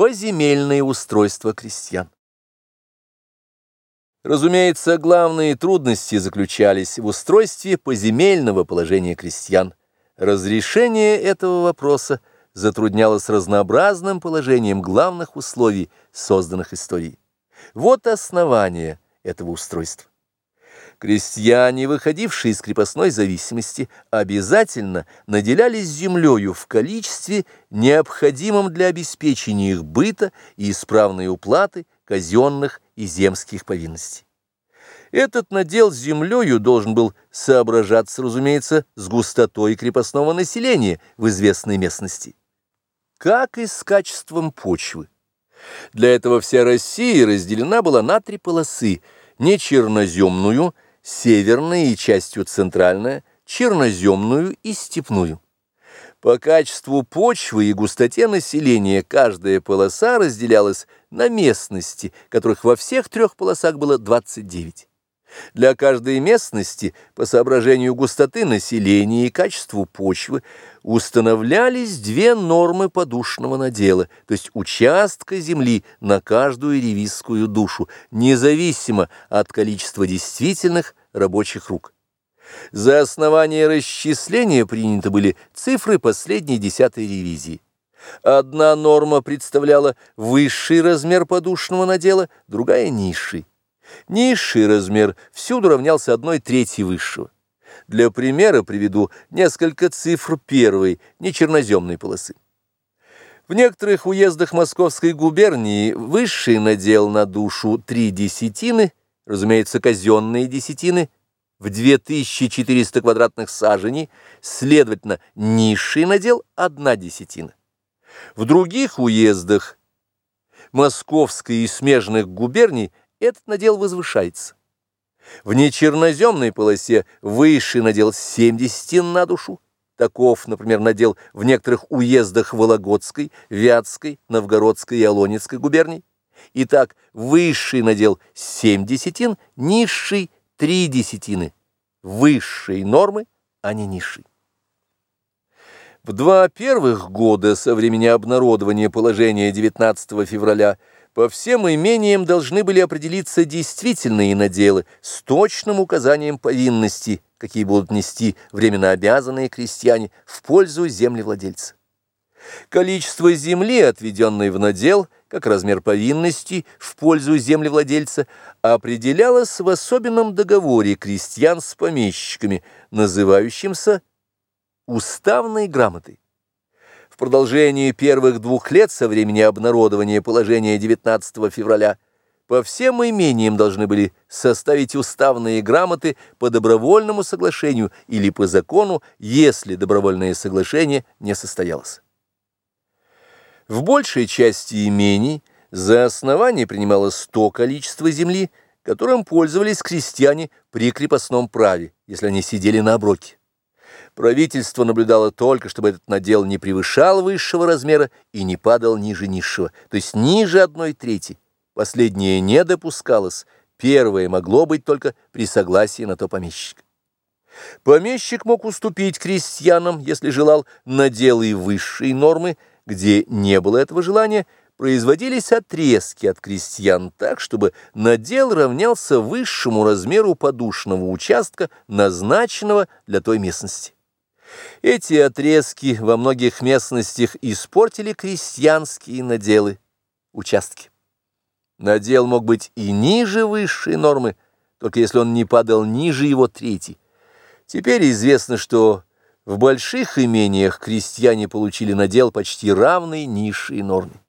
Поземельное устройство крестьян. Разумеется, главные трудности заключались в устройстве поземельного положения крестьян. Разрешение этого вопроса затруднялось разнообразным положением главных условий, созданных историей. Вот основание этого устройства. Крестьяне, выходившие из крепостной зависимости, обязательно наделялись землею в количестве, необходимом для обеспечения их быта и исправной уплаты казенных и земских повинностей. Этот надел землею должен был соображаться, разумеется, с густотой крепостного населения в известной местности. Как и с качеством почвы. Для этого вся Россия разделена была на три полосы – не черноземную – северная и частью центральная, черноземную и степную. По качеству почвы и густоте населения каждая полоса разделялась на местности, которых во всех трех полосах было 29. Для каждой местности, по соображению густоты населения и качеству почвы, устанавливались две нормы подушного надела, то есть участка земли на каждую ревизскую душу, независимо от количества действительных рабочих рук. За основание расчисления приняты были цифры последней десятой ревизии. Одна норма представляла высший размер подушного надела, другая – низший. Низший размер всюду равнялся одной трети высшего. Для примера приведу несколько цифр первой, не черноземной полосы. В некоторых уездах Московской губернии высший надел на душу три десятины, разумеется, казенные десятины, в 2400 квадратных саженей, следовательно, низший надел одна десятина. В других уездах Московской и смежных губерний этот надел возвышается. В нечерноземной полосе высший надел 70 на душу. Таков, например, надел в некоторых уездах Вологодской, Вятской, Новгородской и Олонецкой губерний. Итак, высший надел 7 десятин, низший – 3 десятины. Высшей нормы, а не низшей. В два первых года со времени обнародования положения 19 февраля по всем имениям должны были определиться действительные наделы с точным указанием повинности, какие будут нести временно обязанные крестьяне в пользу землевладельца. Количество земли, отведенной в надел, как размер повинности в пользу землевладельца, определялось в особенном договоре крестьян с помещиками, называющимся уставной грамотой продолжении первых двух лет со времени обнародования положения 19 февраля по всем имениям должны были составить уставные грамоты по добровольному соглашению или по закону, если добровольное соглашение не состоялось. В большей части имений за основание принималось то количество земли, которым пользовались крестьяне при крепостном праве, если они сидели на оброке. Правительство наблюдало только, чтобы этот надел не превышал высшего размера и не падал ниже низшего, то есть ниже одной трети. Последнее не допускалось, первое могло быть только при согласии на то помещика. Помещик мог уступить крестьянам, если желал, наделы высшей нормы, где не было этого желания, производились отрезки от крестьян так, чтобы надел равнялся высшему размеру подушного участка, назначенного для той местности. Эти отрезки во многих местностях испортили крестьянские наделы, участки. Надел мог быть и ниже высшей нормы, только если он не падал ниже его трети. Теперь известно, что в больших имениях крестьяне получили надел почти равный низшей норме.